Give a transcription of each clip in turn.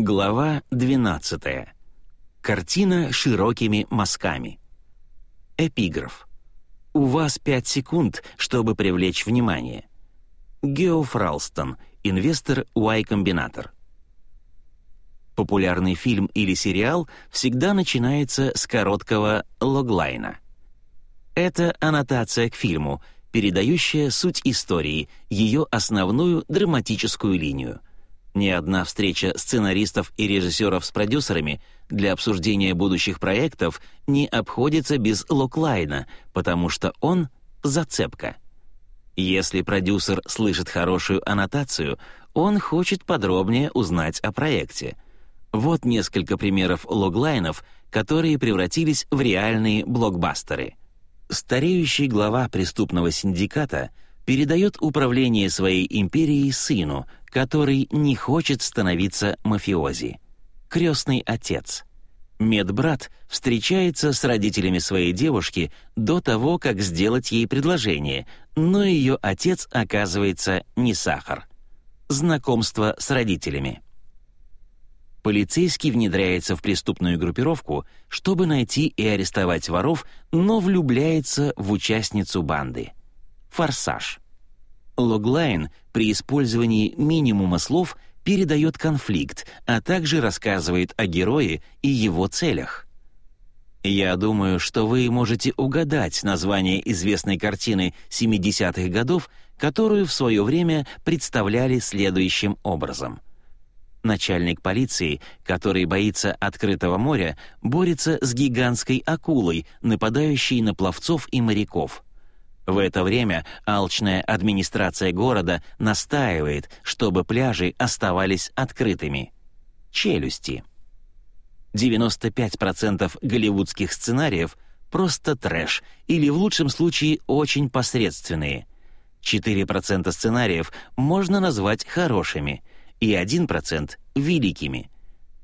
Глава 12. Картина широкими мазками. Эпиграф. У вас 5 секунд, чтобы привлечь внимание. Геоф Ралстон, инвестор Y-комбинатор. Популярный фильм или сериал всегда начинается с короткого логлайна. Это аннотация к фильму, передающая суть истории, ее основную драматическую линию — ни одна встреча сценаристов и режиссеров с продюсерами для обсуждения будущих проектов не обходится без локлайна, потому что он — зацепка. Если продюсер слышит хорошую аннотацию, он хочет подробнее узнать о проекте. Вот несколько примеров логлайнов, которые превратились в реальные блокбастеры. Стареющий глава преступного синдиката передает управление своей империей сыну — который не хочет становиться мафиози. Крестный отец. Медбрат встречается с родителями своей девушки до того, как сделать ей предложение, но ее отец оказывается не сахар. Знакомство с родителями. Полицейский внедряется в преступную группировку, чтобы найти и арестовать воров, но влюбляется в участницу банды. Форсаж. Логлайн при использовании минимума слов передает конфликт, а также рассказывает о герое и его целях. Я думаю, что вы можете угадать название известной картины 70-х годов, которую в свое время представляли следующим образом. Начальник полиции, который боится открытого моря, борется с гигантской акулой, нападающей на пловцов и моряков — в это время алчная администрация города настаивает, чтобы пляжи оставались открытыми. Челюсти. 95% голливудских сценариев — просто трэш или, в лучшем случае, очень посредственные. 4% сценариев можно назвать хорошими и 1% — великими.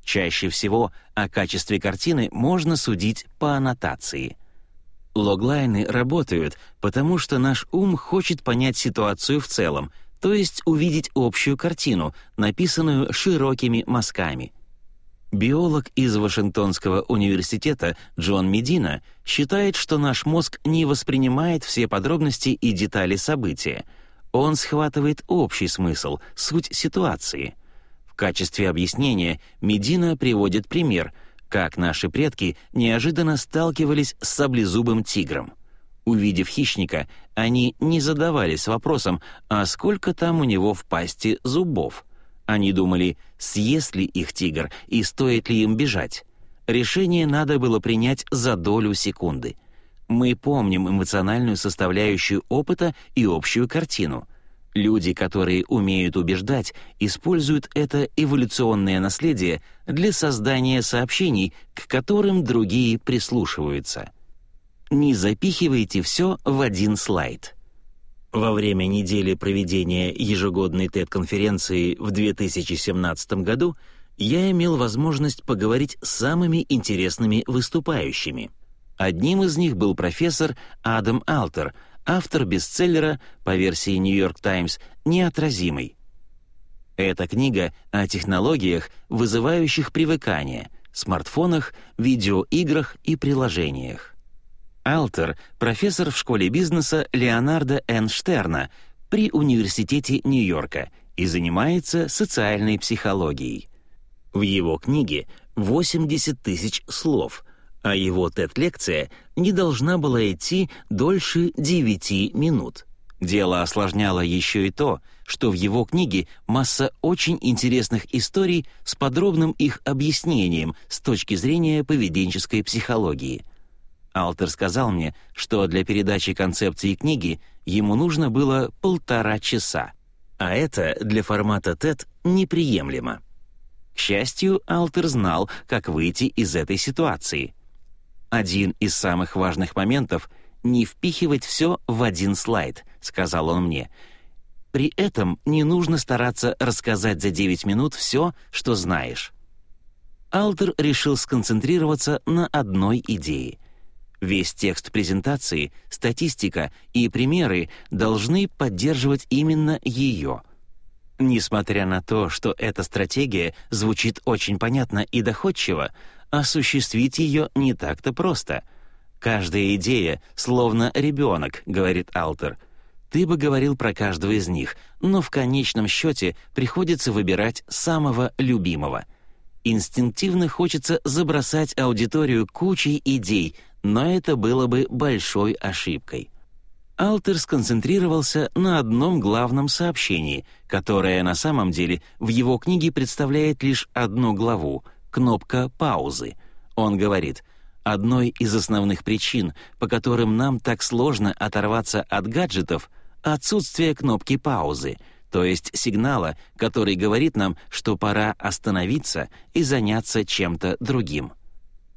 Чаще всего о качестве картины можно судить по аннотации — Логлайны работают, потому что наш ум хочет понять ситуацию в целом, то есть увидеть общую картину, написанную широкими мазками. Биолог из Вашингтонского университета Джон Медина считает, что наш мозг не воспринимает все подробности и детали события. Он схватывает общий смысл, суть ситуации. В качестве объяснения Медина приводит пример — как наши предки неожиданно сталкивались с саблезубым тигром. Увидев хищника, они не задавались вопросом, а сколько там у него в пасти зубов. Они думали, съест ли их тигр и стоит ли им бежать. Решение надо было принять за долю секунды. Мы помним эмоциональную составляющую опыта и общую картину — Люди, которые умеют убеждать, используют это эволюционное наследие для создания сообщений, к которым другие прислушиваются. Не запихивайте все в один слайд. Во время недели проведения ежегодной TED-конференции в 2017 году я имел возможность поговорить с самыми интересными выступающими. Одним из них был профессор Адам Алтер — автор бестселлера, по версии York Times, «Неотразимый». Эта книга о технологиях, вызывающих привыкание, смартфонах, видеоиграх и приложениях. Алтер — профессор в школе бизнеса Леонардо Н. Штерна при Университете Нью-Йорка и занимается социальной психологией. В его книге 80 тысяч слов — а его TED-лекция не должна была идти дольше 9 минут. Дело осложняло еще и то, что в его книге масса очень интересных историй с подробным их объяснением с точки зрения поведенческой психологии. Алтер сказал мне, что для передачи концепции книги ему нужно было полтора часа, а это для формата TED неприемлемо. К счастью, Алтер знал, как выйти из этой ситуации — один из самых важных моментов — не впихивать все в один слайд, сказал он мне. При этом не нужно стараться рассказать за 9 минут все, что знаешь. Алтер решил сконцентрироваться на одной идее. Весь текст презентации, статистика и примеры должны поддерживать именно ее. Несмотря на то, что эта стратегия звучит очень понятно и доходчиво, осуществить ее не так-то просто. «Каждая идея словно ребенок», — говорит Алтер. «Ты бы говорил про каждого из них, но в конечном счете приходится выбирать самого любимого». Инстинктивно хочется забросать аудиторию кучей идей, но это было бы большой ошибкой. Алтер сконцентрировался на одном главном сообщении, которое на самом деле в его книге представляет лишь одну главу — кнопка паузы. Он говорит, одной из основных причин, по которым нам так сложно оторваться от гаджетов — отсутствие кнопки паузы, то есть сигнала, который говорит нам, что пора остановиться и заняться чем-то другим.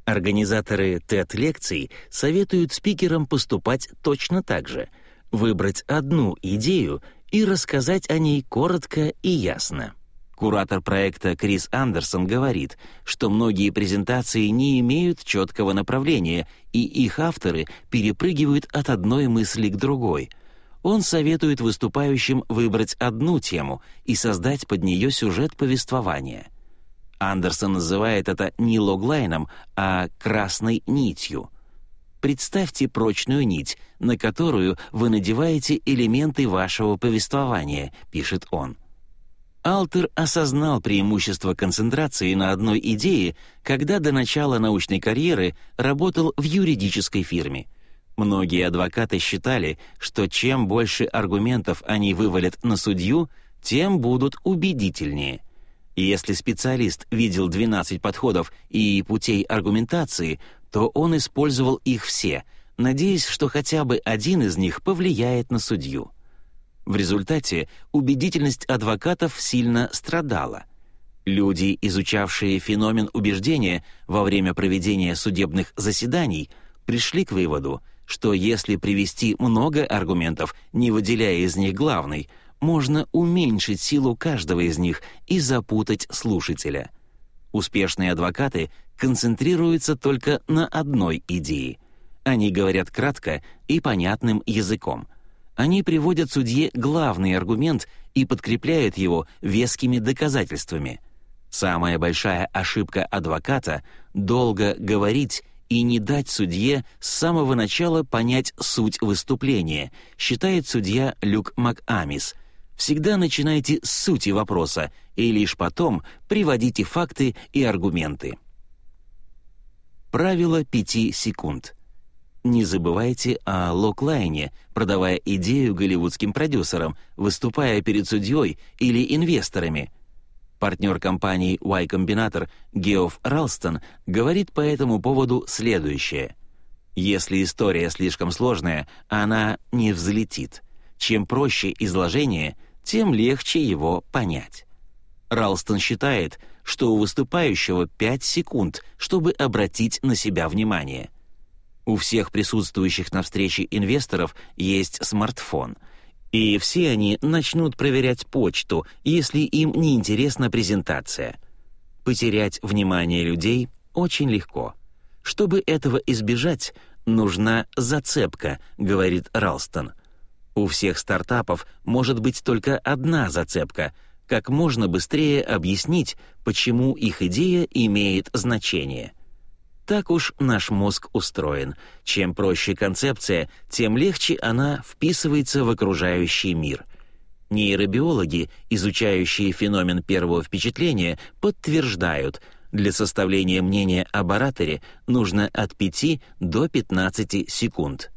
Организаторы TED-лекций советуют спикерам поступать точно так же — выбрать одну идею и рассказать о ней коротко и ясно. Куратор проекта Крис Андерсон говорит, что многие презентации не имеют четкого направления, и их авторы перепрыгивают от одной мысли к другой. Он советует выступающим выбрать одну тему и создать под нее сюжет повествования — Андерсон называет это не логлайном, а красной нитью. Представьте прочную нить, на которую вы надеваете элементы вашего повествования, пишет он. Алтер осознал преимущество концентрации на одной идее, когда до начала научной карьеры работал в юридической фирме. Многие адвокаты считали, что чем больше аргументов они вывалят на судью, тем будут убедительнее. Если специалист видел 12 подходов и путей аргументации, то он использовал их все, надеясь, что хотя бы один из них повлияет на судью. В результате убедительность адвокатов сильно страдала. Люди, изучавшие феномен убеждения во время проведения судебных заседаний, пришли к выводу, что если привести много аргументов, не выделяя из них главный — можно уменьшить силу каждого из них и запутать слушателя. Успешные адвокаты концентрируются только на одной идее. Они говорят кратко и понятным языком. Они приводят судье главный аргумент и подкрепляют его вескими доказательствами. Самая большая ошибка адвоката — долго говорить и не дать судье с самого начала понять суть выступления, считает судья Люк МакАмис — Всегда начинайте с сути вопроса и лишь потом приводите факты и аргументы. Правило пяти секунд. Не забывайте о локлайне, продавая идею голливудским продюсерам, выступая перед судьей или инвесторами. Партнер компании Y Combinator Геоф Ралстон говорит по этому поводу следующее. «Если история слишком сложная, она не взлетит. Чем проще изложение — тем легче его понять. Ралстон считает, что у выступающего 5 секунд, чтобы обратить на себя внимание. У всех присутствующих на встрече инвесторов есть смартфон, и все они начнут проверять почту, если им не интересна презентация. Потерять внимание людей очень легко. Чтобы этого избежать, нужна зацепка, говорит Ралстон — у всех стартапов может быть только одна зацепка — как можно быстрее объяснить, почему их идея имеет значение. Так уж наш мозг устроен. Чем проще концепция, тем легче она вписывается в окружающий мир. Нейробиологи, изучающие феномен первого впечатления, подтверждают, для составления мнения об ораторе нужно от 5 до 15 секунд.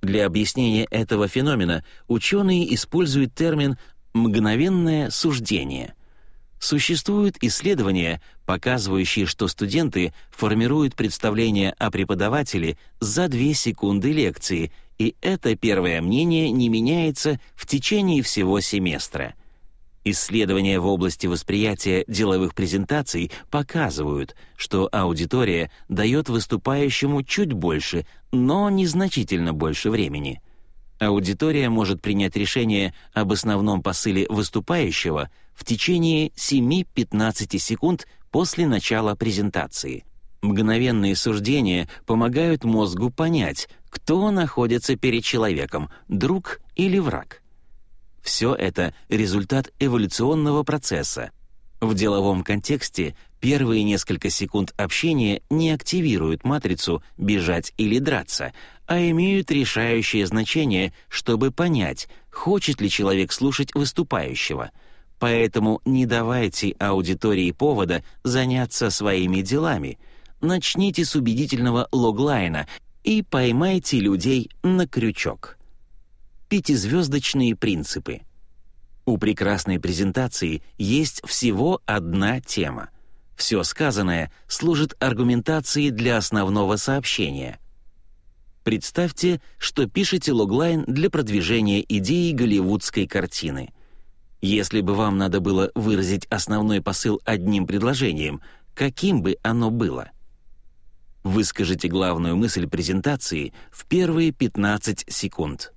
Для объяснения этого феномена ученые используют термин «мгновенное суждение». Существуют исследования, показывающие, что студенты формируют представление о преподавателе за 2 секунды лекции, и это первое мнение не меняется в течение всего семестра — Исследования в области восприятия деловых презентаций показывают, что аудитория дает выступающему чуть больше, но незначительно больше времени. Аудитория может принять решение об основном посыле выступающего в течение 7-15 секунд после начала презентации. Мгновенные суждения помогают мозгу понять, кто находится перед человеком, друг или враг. Все это — результат эволюционного процесса. В деловом контексте первые несколько секунд общения не активируют матрицу «бежать или драться», а имеют решающее значение, чтобы понять, хочет ли человек слушать выступающего. Поэтому не давайте аудитории повода заняться своими делами. Начните с убедительного логлайна и поймайте людей на крючок. Пятизвездочные принципы. У прекрасной презентации есть всего одна тема. Все сказанное служит аргументацией для основного сообщения. Представьте, что пишете логлайн для продвижения идеи голливудской картины. Если бы вам надо было выразить основной посыл одним предложением, каким бы оно было? Выскажите главную мысль презентации в первые 15 секунд.